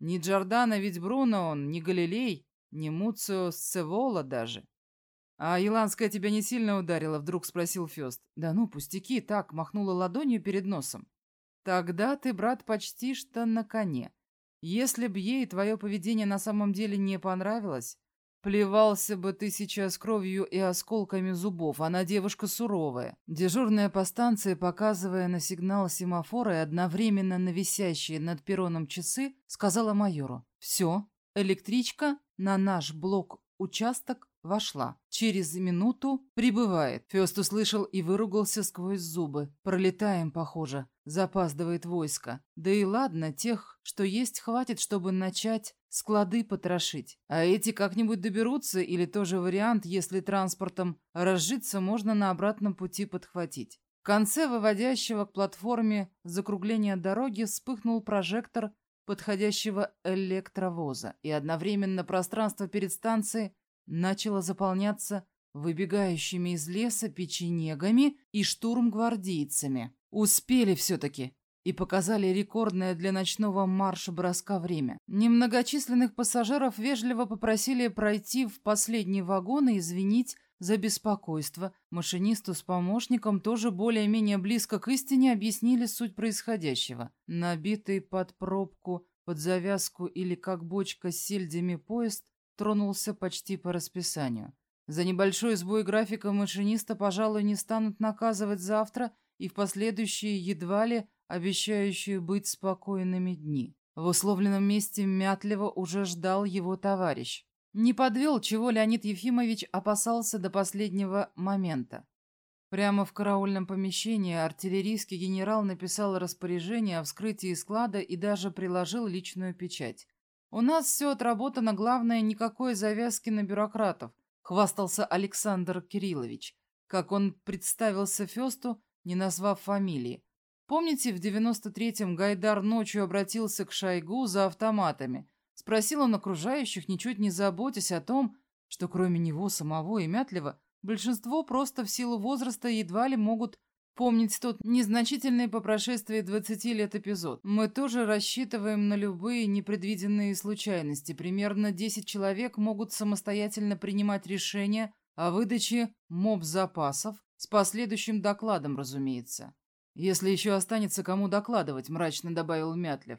Ни Джордана ведь Бруно он, ни Галилей, ни Муцио Сцевола даже. «А Иланская тебя не сильно ударила?» — вдруг спросил Фест. «Да ну, пустяки, так, махнула ладонью перед носом. Тогда ты, брат, почти что на коне. Если б ей твое поведение на самом деле не понравилось, Плевался бы ты сейчас кровью и осколками зубов, она девушка суровая. Дежурная по станции, показывая на сигнал семафора и одновременно на над перроном часы, сказала майору. «Все, электричка на наш блок участок вошла. Через минуту прибывает. Фест услышал и выругался сквозь зубы. Пролетаем, похоже. Запаздывает войско. Да и ладно, тех, что есть, хватит, чтобы начать склады потрошить. А эти как-нибудь доберутся, или тоже вариант, если транспортом разжиться, можно на обратном пути подхватить. В конце выводящего к платформе закругления дороги вспыхнул прожектор подходящего электровоза, и одновременно пространство перед станцией начало заполняться выбегающими из леса печенегами и штурмгвардейцами. Успели все-таки и показали рекордное для ночного марша-броска время. Немногочисленных пассажиров вежливо попросили пройти в последний вагон и извинить за беспокойство. Машинисту с помощником тоже более-менее близко к истине объяснили суть происходящего. Набитый под пробку, под завязку или как бочка с сельдями поезд тронулся почти по расписанию. За небольшой сбой графика машиниста, пожалуй, не станут наказывать завтра и в последующие едва ли обещающие быть спокойными дни. В условленном месте Мятлева уже ждал его товарищ. Не подвел, чего Леонид Ефимович опасался до последнего момента. Прямо в караульном помещении артиллерийский генерал написал распоряжение о вскрытии склада и даже приложил личную печать. «У нас все отработано, главное, никакой завязки на бюрократов», хвастался Александр Кириллович, как он представился Фесту, не назвав фамилии. Помните, в 93-м Гайдар ночью обратился к Шойгу за автоматами? Спросил он окружающих, ничуть не заботясь о том, что кроме него самого и Мятлева, большинство просто в силу возраста едва ли могут помнить тот незначительный по прошествии 20 лет эпизод. Мы тоже рассчитываем на любые непредвиденные случайности. Примерно 10 человек могут самостоятельно принимать решения о выдаче моб-запасов, с последующим докладом, разумеется. «Если еще останется кому докладывать», — мрачно добавил Мятлев.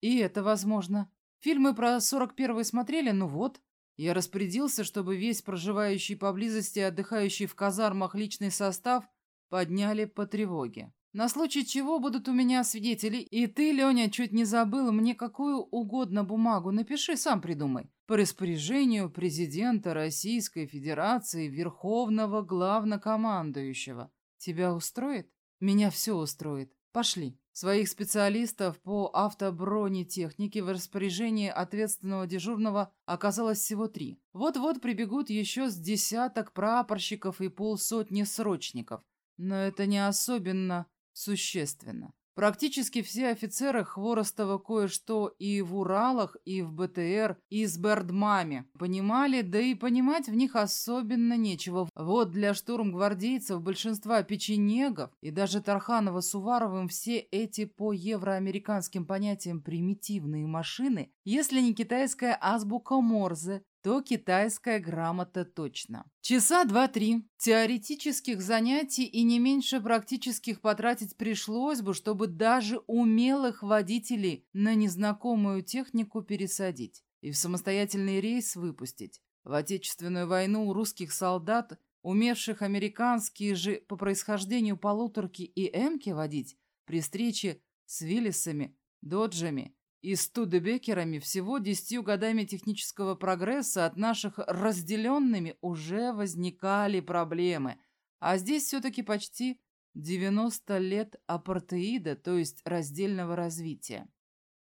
«И это возможно. Фильмы про 41-й смотрели? Ну вот. Я распорядился, чтобы весь проживающий поблизости и отдыхающий в казармах личный состав подняли по тревоге. На случай чего будут у меня свидетели, и ты, Леня, чуть не забыл, мне какую угодно бумагу напиши, сам придумай. По распоряжению президента Российской Федерации Верховного Главнокомандующего. Тебя устроит? Меня все устроит. Пошли. Своих специалистов по автобронетехнике в распоряжении ответственного дежурного оказалось всего три. Вот-вот прибегут еще с десяток прапорщиков и полсотни срочников. Но это не особенно существенно. Практически все офицеры Хворостова кое-что и в Уралах, и в БТР, и с Бердмами понимали, да и понимать в них особенно нечего. Вот для штурмгвардейцев большинства печенегов и даже Тарханова с Уваровым все эти по евроамериканским понятиям примитивные машины, если не китайская азбука Морзе, то китайская грамота точно. Часа два-три теоретических занятий и не меньше практических потратить пришлось бы, чтобы даже умелых водителей на незнакомую технику пересадить и в самостоятельный рейс выпустить. В Отечественную войну у русских солдат, умевших американские же по происхождению полуторки и эмки водить, при встрече с Виллисами, Доджами и студебекерами всего десятью годами технического прогресса от наших разделенными уже возникали проблемы. А здесь все-таки почти 90 лет апартеида, то есть раздельного развития.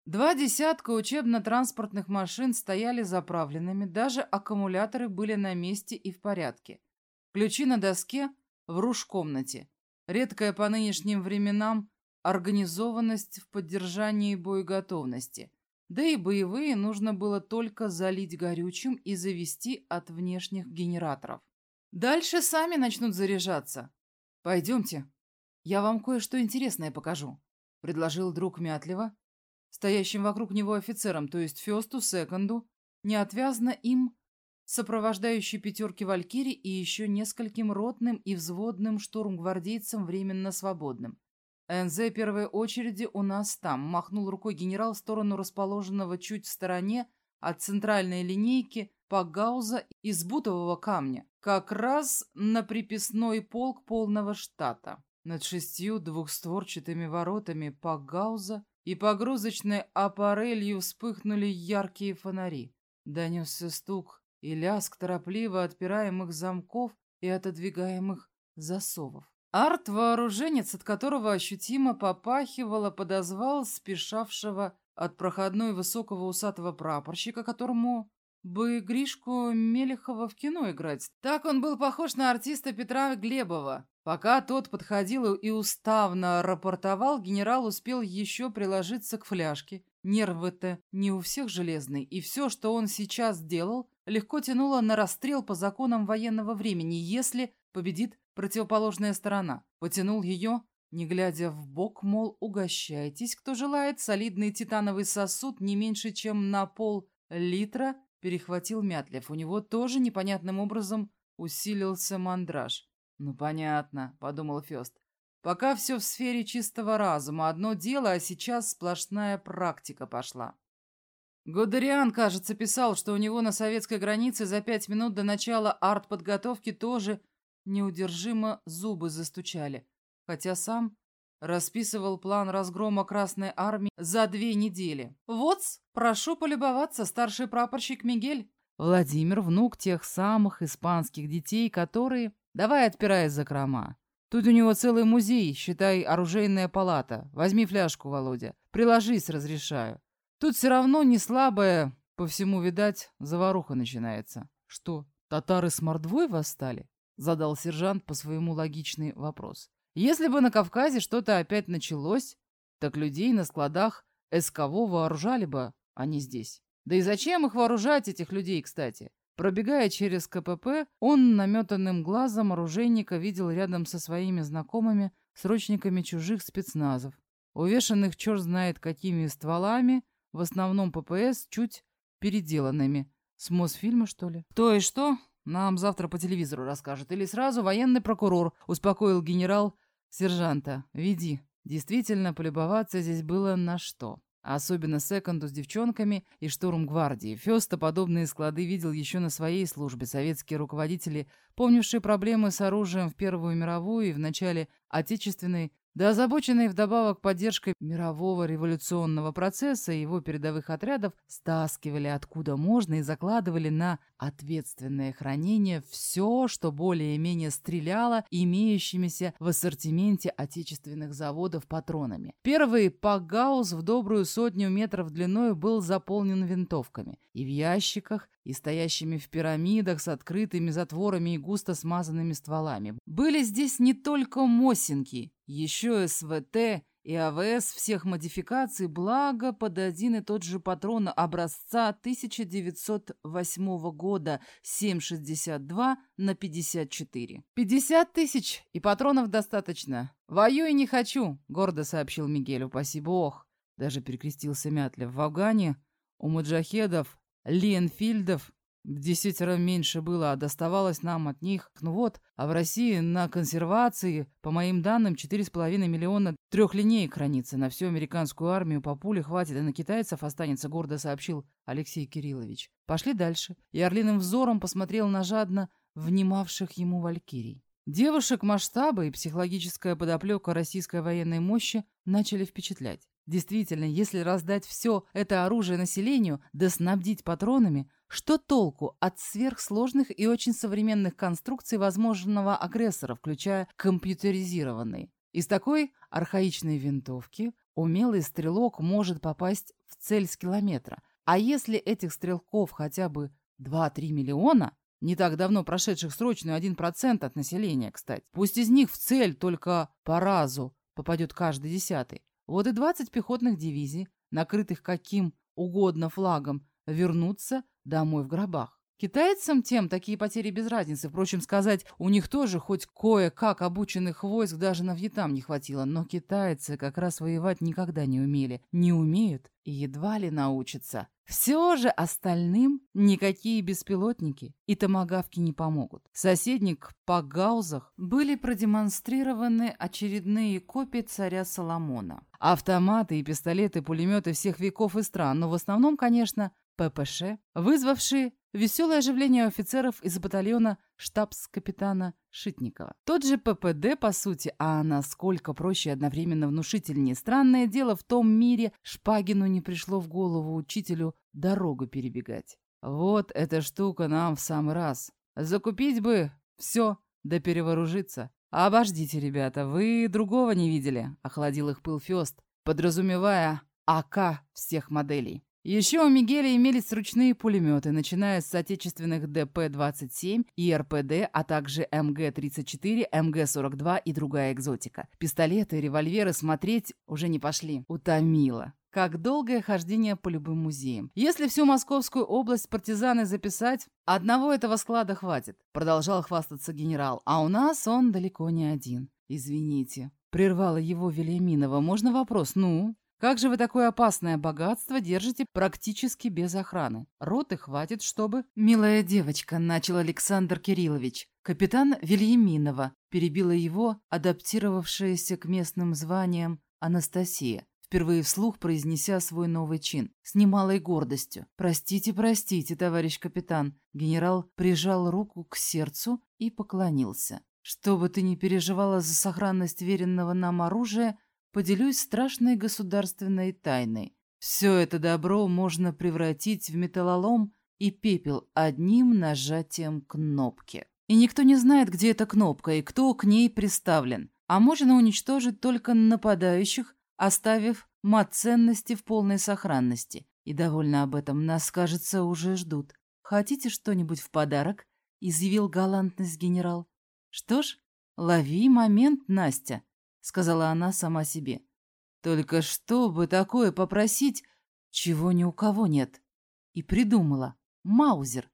Два десятка учебно-транспортных машин стояли заправленными, даже аккумуляторы были на месте и в порядке. Ключи на доске в руш-комнате. Редкая по нынешним временам организованность в поддержании боеготовности. Да и боевые нужно было только залить горючим и завести от внешних генераторов. Дальше сами начнут заряжаться. Пойдемте, я вам кое-что интересное покажу, предложил друг Мятлева, стоящим вокруг него офицерам, то есть Фесту, Секонду, неотвязно им, сопровождающей пятерки Валькирий и еще нескольким ротным и взводным штурмгвардейцам временно свободным. НЗ первой очереди у нас там, махнул рукой генерал в сторону расположенного чуть в стороне от центральной линейки Пагауза из бутового камня, как раз на приписной полк полного штата. Над шестью двухстворчатыми воротами Пагауза и погрузочной аппарелью вспыхнули яркие фонари. Донесся стук и лязг торопливо отпираемых замков и отодвигаемых засовов. Арт-вооруженец, от которого ощутимо попахивало, подозвал спешавшего от проходной высокого усатого прапорщика, которому бы Гришку Мелехова в кино играть. Так он был похож на артиста Петра Глебова. Пока тот подходил и уставно рапортовал, генерал успел еще приложиться к фляжке. Нервы-то не у всех железные, и все, что он сейчас делал, легко тянуло на расстрел по законам военного времени, если победит противоположная сторона. Потянул ее, не глядя в бок, мол, угощайтесь, кто желает, солидный титановый сосуд не меньше, чем на пол литра, перехватил Мятлев. У него тоже непонятным образом усилился мандраж. «Ну, понятно», — подумал Фест. «Пока все в сфере чистого разума. Одно дело, а сейчас сплошная практика пошла». Гудериан, кажется, писал, что у него на советской границе за пять минут до начала артподготовки тоже неудержимо зубы застучали, хотя сам расписывал план разгрома Красной Армии за две недели. вот прошу полюбоваться, старший прапорщик Мигель. Владимир, внук тех самых испанских детей, которые... Давай отпирай закрома. Тут у него целый музей, считай, оружейная палата. Возьми фляжку, Володя. Приложись, разрешаю. Тут все равно не слабая, по всему, видать, заваруха начинается. Что, татары с мордвой восстали? Задал сержант по своему логичный вопрос. Если бы на Кавказе что-то опять началось, так людей на складах СКВ вооружали бы, а не здесь. Да и зачем их вооружать, этих людей, кстати? Пробегая через КПП, он наметанным глазом оружейника видел рядом со своими знакомыми срочниками чужих спецназов, увешанных черт знает какими стволами, в основном ППС, чуть переделанными. С Мосфильма, что ли? То и что? Нам завтра по телевизору расскажет. Или сразу военный прокурор, успокоил генерал сержанта. Веди. Действительно, полюбоваться здесь было на что. особенно секунду с девчонками и штурм гвардии. Феста подобные склады видел еще на своей службе. Советские руководители, помнившие проблемы с оружием в Первую мировую и в начале Отечественной, да озабоченные вдобавок поддержкой мирового революционного процесса и его передовых отрядов стаскивали откуда можно и закладывали на ответственное хранение все, что более-менее стреляло имеющимися в ассортименте отечественных заводов патронами. Первый Пагаус в добрую сотню метров длиной был заполнен винтовками. И в ящиках, и стоящими в пирамидах с открытыми затворами и густо смазанными стволами. Были здесь не только Мосинки, еще СВТ и АВС всех модификаций, благо под один и тот же патрон образца 1908 года 7,62 на 54. 50 тысяч, и патронов достаточно. Воюй не хочу, гордо сообщил Мигель, упаси бог. Даже перекрестился Мятлев. В Афгане у маджахедов Ленфильдов в десятеро меньше было, а доставалось нам от них. Ну вот, а в России на консервации, по моим данным, 4,5 миллиона трехлинеек хранится. На всю американскую армию по пуле хватит, и на китайцев останется, гордо сообщил Алексей Кириллович. Пошли дальше. И орлиным взором посмотрел на жадно внимавших ему валькирий. Девушек масштаба и психологическая подоплека российской военной мощи начали впечатлять. Действительно, если раздать все это оружие населению, да снабдить патронами, что толку от сверхсложных и очень современных конструкций возможного агрессора, включая компьютеризированный? Из такой архаичной винтовки умелый стрелок может попасть в цель с километра. А если этих стрелков хотя бы 2-3 миллиона, не так давно прошедших срочную 1% от населения, кстати, пусть из них в цель только по разу попадет каждый десятый, вот и 20 пехотных дивизий, накрытых каким угодно флагом, вернутся домой в гробах. Китайцам тем такие потери без разницы. Впрочем, сказать, у них тоже хоть кое-как обученных войск даже на Вьетнам не хватило. Но китайцы как раз воевать никогда не умели. Не умеют и едва ли научатся. Все же остальным никакие беспилотники и томогавки не помогут. В соседних Пагаузах были продемонстрированы очередные копии царя Соломона. Автоматы и пистолеты, пулеметы всех веков и стран, но в основном, конечно, ППШ, вызвавшие веселое оживление офицеров из батальона штабс-капитана Шитникова. Тот же ППД, по сути, а насколько проще и одновременно внушительнее. Странное дело, в том мире Шпагину не пришло в голову учителю дорогу перебегать. Вот эта штука нам в самый раз. Закупить бы все, да перевооружиться. «Обождите, ребята, вы другого не видели», — охладил их пыл Фёст, подразумевая АК всех моделей. Еще у Мигеля имелись ручные пулеметы, начиная с отечественных ДП-27 и РПД, а также МГ-34, МГ-42 и другая экзотика. Пистолеты и револьверы смотреть уже не пошли. Утомило. Как долгое хождение по любым музеям. Если всю Московскую область партизаны записать, одного этого склада хватит, продолжал хвастаться генерал. А у нас он далеко не один. Извините. Прервала его Велиминова. Можно вопрос? Ну? Как же вы такое опасное богатство держите практически без охраны? Роты хватит, чтобы... Милая девочка, начал Александр Кириллович. Капитан Вильяминова перебила его, адаптировавшаяся к местным званиям Анастасия, впервые вслух произнеся свой новый чин, с немалой гордостью. «Простите, простите, товарищ капитан». Генерал прижал руку к сердцу и поклонился. «Что бы ты ни переживала за сохранность веренного нам оружия, поделюсь страшной государственной тайной. Все это добро можно превратить в металлолом и пепел одним нажатием кнопки. И никто не знает, где эта кнопка и кто к ней приставлен. А можно уничтожить только нападающих, оставив мат ценности в полной сохранности. И довольно об этом нас, кажется, уже ждут. Хотите что-нибудь в подарок? Изъявил галантность генерал. Что ж, лови момент, Настя. — сказала она сама себе. «Только что бы такое попросить, чего ни у кого нет?» И придумала. «Маузер.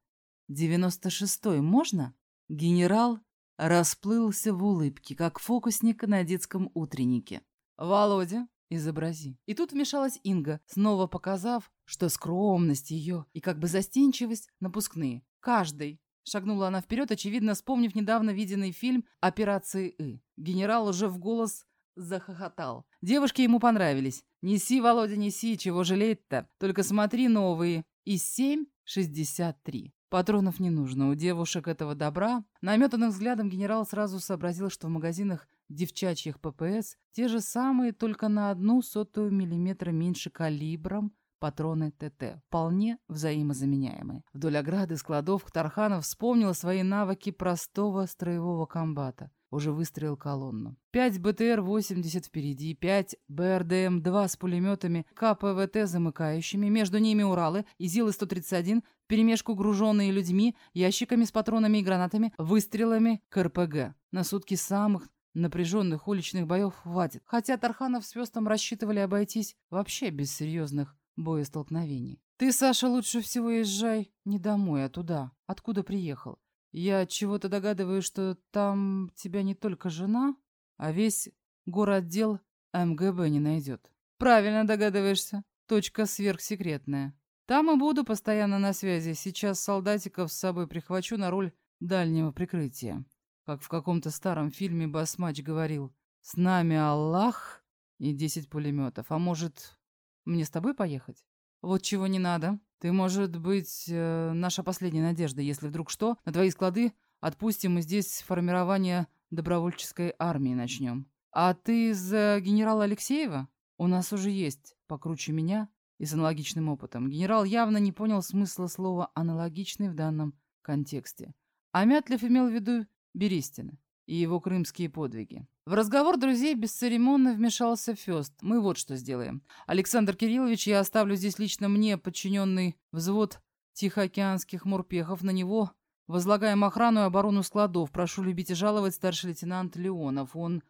Девяносто шестой можно?» Генерал расплылся в улыбке, как фокусник на детском утреннике. «Володя, изобрази». И тут вмешалась Инга, снова показав, что скромность ее и как бы застенчивость напускные. Каждый Шагнула она вперед, очевидно, вспомнив недавно виденный фильм «Операции И». Генерал уже в голос захохотал. Девушки ему понравились. «Неси, Володя, неси, чего жалеть-то? Только смотри новые. И семь шестьдесят три». Патронов не нужно, у девушек этого добра. Наметанным взглядом генерал сразу сообразил, что в магазинах девчачьих ППС те же самые, только на одну сотую миллиметра меньше калибром, патроны ТТ, вполне взаимозаменяемые. Вдоль ограды складов Тарханов вспомнил свои навыки простого строевого комбата. Уже выстроил колонну. Пять БТР-80 впереди, пять БРДМ-2 с пулеметами, КПВТ замыкающими, между ними Уралы и ЗИЛы-131, перемешку груженные людьми, ящиками с патронами и гранатами, выстрелами КРПГ. На сутки самых напряженных уличных боев хватит. Хотя Тарханов с Вестом рассчитывали обойтись вообще без серьезных боестолкновений. Ты, Саша, лучше всего езжай не домой, а туда, откуда приехал. Я чего-то догадываюсь, что там тебя не только жена, а весь городдел МГБ не найдет. Правильно догадываешься. Точка сверхсекретная. Там и буду постоянно на связи. Сейчас солдатиков с собой прихвачу на роль дальнего прикрытия. Как в каком-то старом фильме Басмач говорил. С нами Аллах и десять пулеметов. А может, мне с тобой поехать? Вот чего не надо. Ты, может быть, э, наша последняя надежда. Если вдруг что, на твои склады отпустим и здесь формирование добровольческой армии начнем. А ты из генерала Алексеева? У нас уже есть покруче меня и с аналогичным опытом. Генерал явно не понял смысла слова «аналогичный» в данном контексте. А Мятлев имел в виду Берестина и его крымские подвиги. В разговор друзей бесцеремонно вмешался Фест. Мы вот что сделаем. Александр Кириллович, я оставлю здесь лично мне подчиненный взвод тихоокеанских морпехов. На него возлагаем охрану и оборону складов. Прошу любить и жаловать старший лейтенант Леонов. Он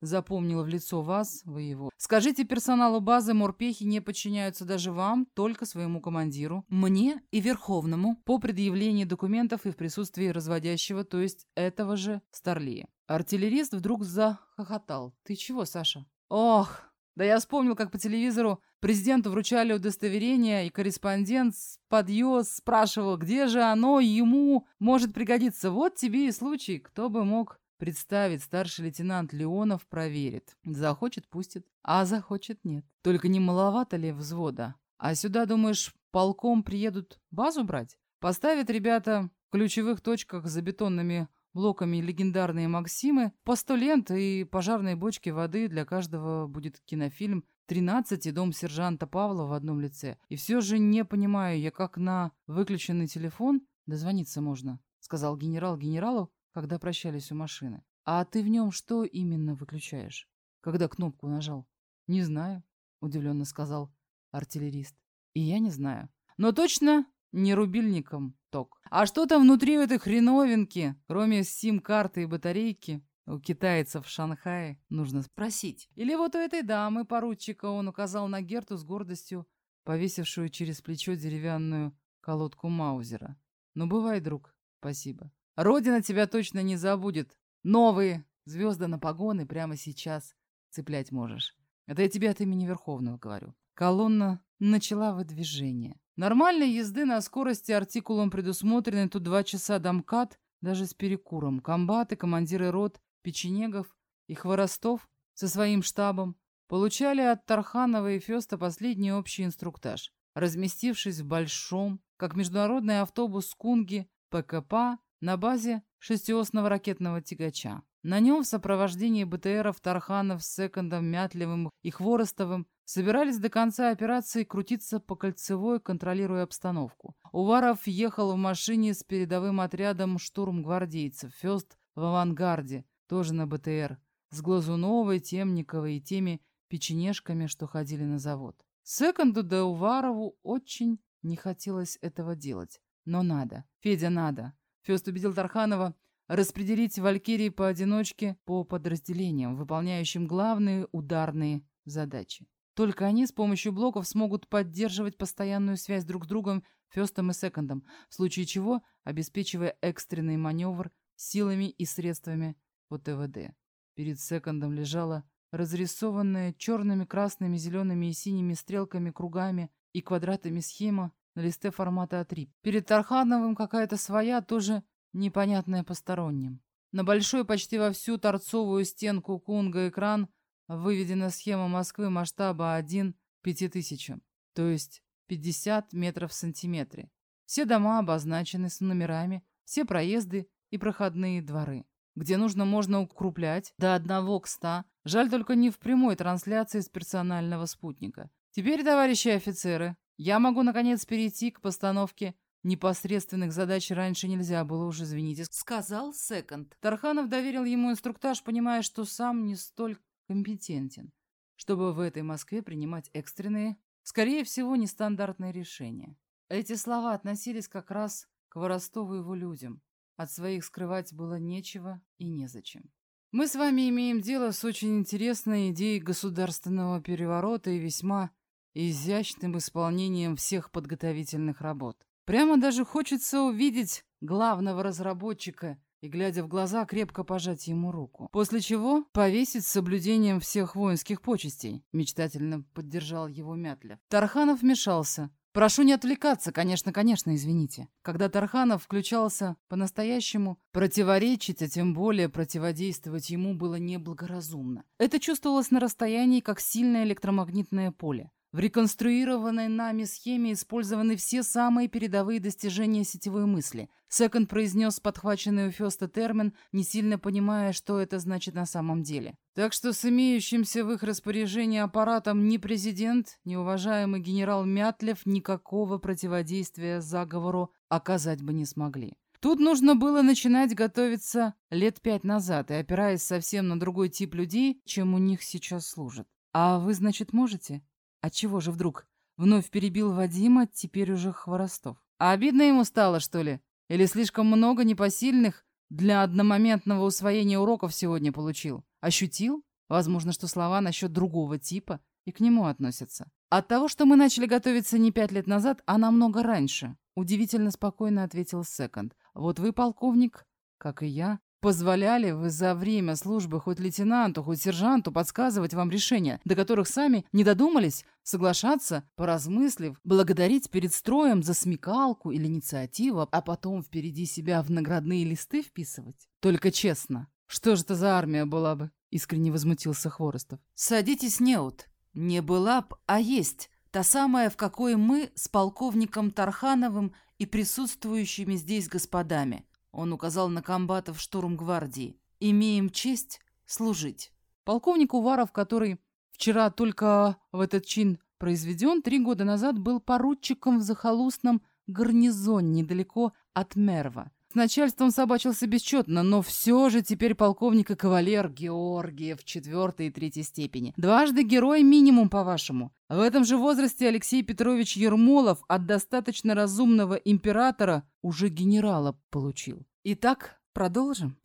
запомнил в лицо вас, вы его. Скажите персоналу базы, морпехи не подчиняются даже вам, только своему командиру, мне и Верховному, по предъявлении документов и в присутствии разводящего, то есть этого же Старлея. Артиллерист вдруг захохотал. «Ты чего, Саша?» «Ох, да я вспомнил, как по телевизору президенту вручали удостоверение, и корреспондент с подъез спрашивал, где же оно ему может пригодиться. Вот тебе и случай, кто бы мог представить, старший лейтенант Леонов проверит. Захочет – пустит, а захочет – нет. Только не маловато ли взвода? А сюда, думаешь, полком приедут базу брать? Поставят ребята в ключевых точках за бетонными блоками легендарные Максимы, по сто лент и пожарные бочки воды для каждого будет кинофильм «13» и дом сержанта Павла в одном лице. И все же не понимаю я, как на выключенный телефон дозвониться можно, сказал генерал генералу, когда прощались у машины. А ты в нем что именно выключаешь? Когда кнопку нажал? Не знаю, удивленно сказал артиллерист. И я не знаю. Но точно не рубильником ток. А что там внутри этой хреновинки, кроме сим-карты и батарейки? У китайцев в Шанхае нужно спросить. Или вот у этой дамы, поручика, он указал на Герту с гордостью, повесившую через плечо деревянную колодку Маузера. Ну, бывай, друг, спасибо. Родина тебя точно не забудет. Новые звезды на погоны прямо сейчас цеплять можешь. Это я тебе от имени Верховного говорю. Колонна начала выдвижение. Нормальной езды на скорости артикулом предусмотрены тут два часа домкат, даже с перекуром. Комбаты, командиры рот, печенегов и хворостов со своим штабом получали от Тарханова и Феста последний общий инструктаж, разместившись в большом, как международный автобус Кунги, ПКП на базе шестиосного ракетного тягача. На нем в сопровождении БТРов Тарханов с Секондом, Мятлевым и Хворостовым собирались до конца операции крутиться по кольцевой, контролируя обстановку. Уваров ехал в машине с передовым отрядом штурмгвардейцев, Фест в авангарде, тоже на БТР, с Глазуновой, Темниковой и теми печенежками, что ходили на завод. Секонду да Уварову очень не хотелось этого делать. Но надо. Федя, надо. Фест убедил Тарханова распределить валькирии поодиночке по подразделениям, выполняющим главные ударные задачи. Только они с помощью блоков смогут поддерживать постоянную связь друг с другом Фестом и Секондом, в случае чего обеспечивая экстренный маневр силами и средствами по ТВД. Перед Секондом лежала разрисованная черными, красными, зелеными и синими стрелками, кругами и квадратами схема на листе формата А3. Перед Тархановым какая-то своя, тоже непонятная посторонним. На большой почти во всю торцовую стенку Кунга экран выведена схема Москвы масштаба 1 5000, то есть 50 метров в сантиметре. Все дома обозначены с номерами, все проезды и проходные дворы. Где нужно, можно укруплять до одного к ста. Жаль только не в прямой трансляции с персонального спутника. Теперь, товарищи офицеры, я могу, наконец, перейти к постановке непосредственных задач раньше нельзя было уже, извините, сказал Секонд. Тарханов доверил ему инструктаж, понимая, что сам не столь компетентен, чтобы в этой Москве принимать экстренные, скорее всего, нестандартные решения. Эти слова относились как раз к Воростову его людям. От своих скрывать было нечего и незачем. Мы с вами имеем дело с очень интересной идеей государственного переворота и весьма изящным исполнением всех подготовительных работ. Прямо даже хочется увидеть главного разработчика и, глядя в глаза, крепко пожать ему руку. После чего повесить с соблюдением всех воинских почестей, мечтательно поддержал его Мятлев. Тарханов вмешался. Прошу не отвлекаться, конечно, конечно, извините. Когда Тарханов включался по-настоящему, противоречить, а тем более противодействовать ему было неблагоразумно. Это чувствовалось на расстоянии, как сильное электромагнитное поле. В реконструированной нами схеме использованы все самые передовые достижения сетевой мысли. Секонд произнес подхваченный у Феста термин, не сильно понимая, что это значит на самом деле. Так что с имеющимся в их распоряжении аппаратом ни президент, ни уважаемый генерал Мятлев никакого противодействия заговору оказать бы не смогли. Тут нужно было начинать готовиться лет пять назад и опираясь совсем на другой тип людей, чем у них сейчас служат. А вы, значит, можете? Отчего же вдруг? Вновь перебил Вадима, теперь уже Хворостов. А обидно ему стало, что ли? Или слишком много непосильных для одномоментного усвоения уроков сегодня получил? Ощутил? Возможно, что слова насчет другого типа и к нему относятся. От того, что мы начали готовиться не пять лет назад, а намного раньше. Удивительно спокойно ответил Секонд. Вот вы, полковник, как и я, позволяли вы за время службы хоть лейтенанту, хоть сержанту подсказывать вам решения, до которых сами не додумались соглашаться, поразмыслив, благодарить перед строем за смекалку или инициативу, а потом впереди себя в наградные листы вписывать? Только честно, что же это за армия была бы? Искренне возмутился Хворостов. Садитесь, Неут. Не была б, а есть. Та самая, в какой мы с полковником Тархановым и присутствующими здесь господами. Он указал на комбатов штурмгвардии. Имеем честь служить. Полковник Уваров, который вчера только в этот чин произведен, три года назад был поручиком в захолустном гарнизоне недалеко от Мерва. С начальством собачился бесчетно, но все же теперь полковник и кавалер Георгиев четвертой и третьей степени. Дважды герой минимум, по-вашему. В этом же возрасте Алексей Петрович Ермолов от достаточно разумного императора уже генерала получил. Итак, продолжим.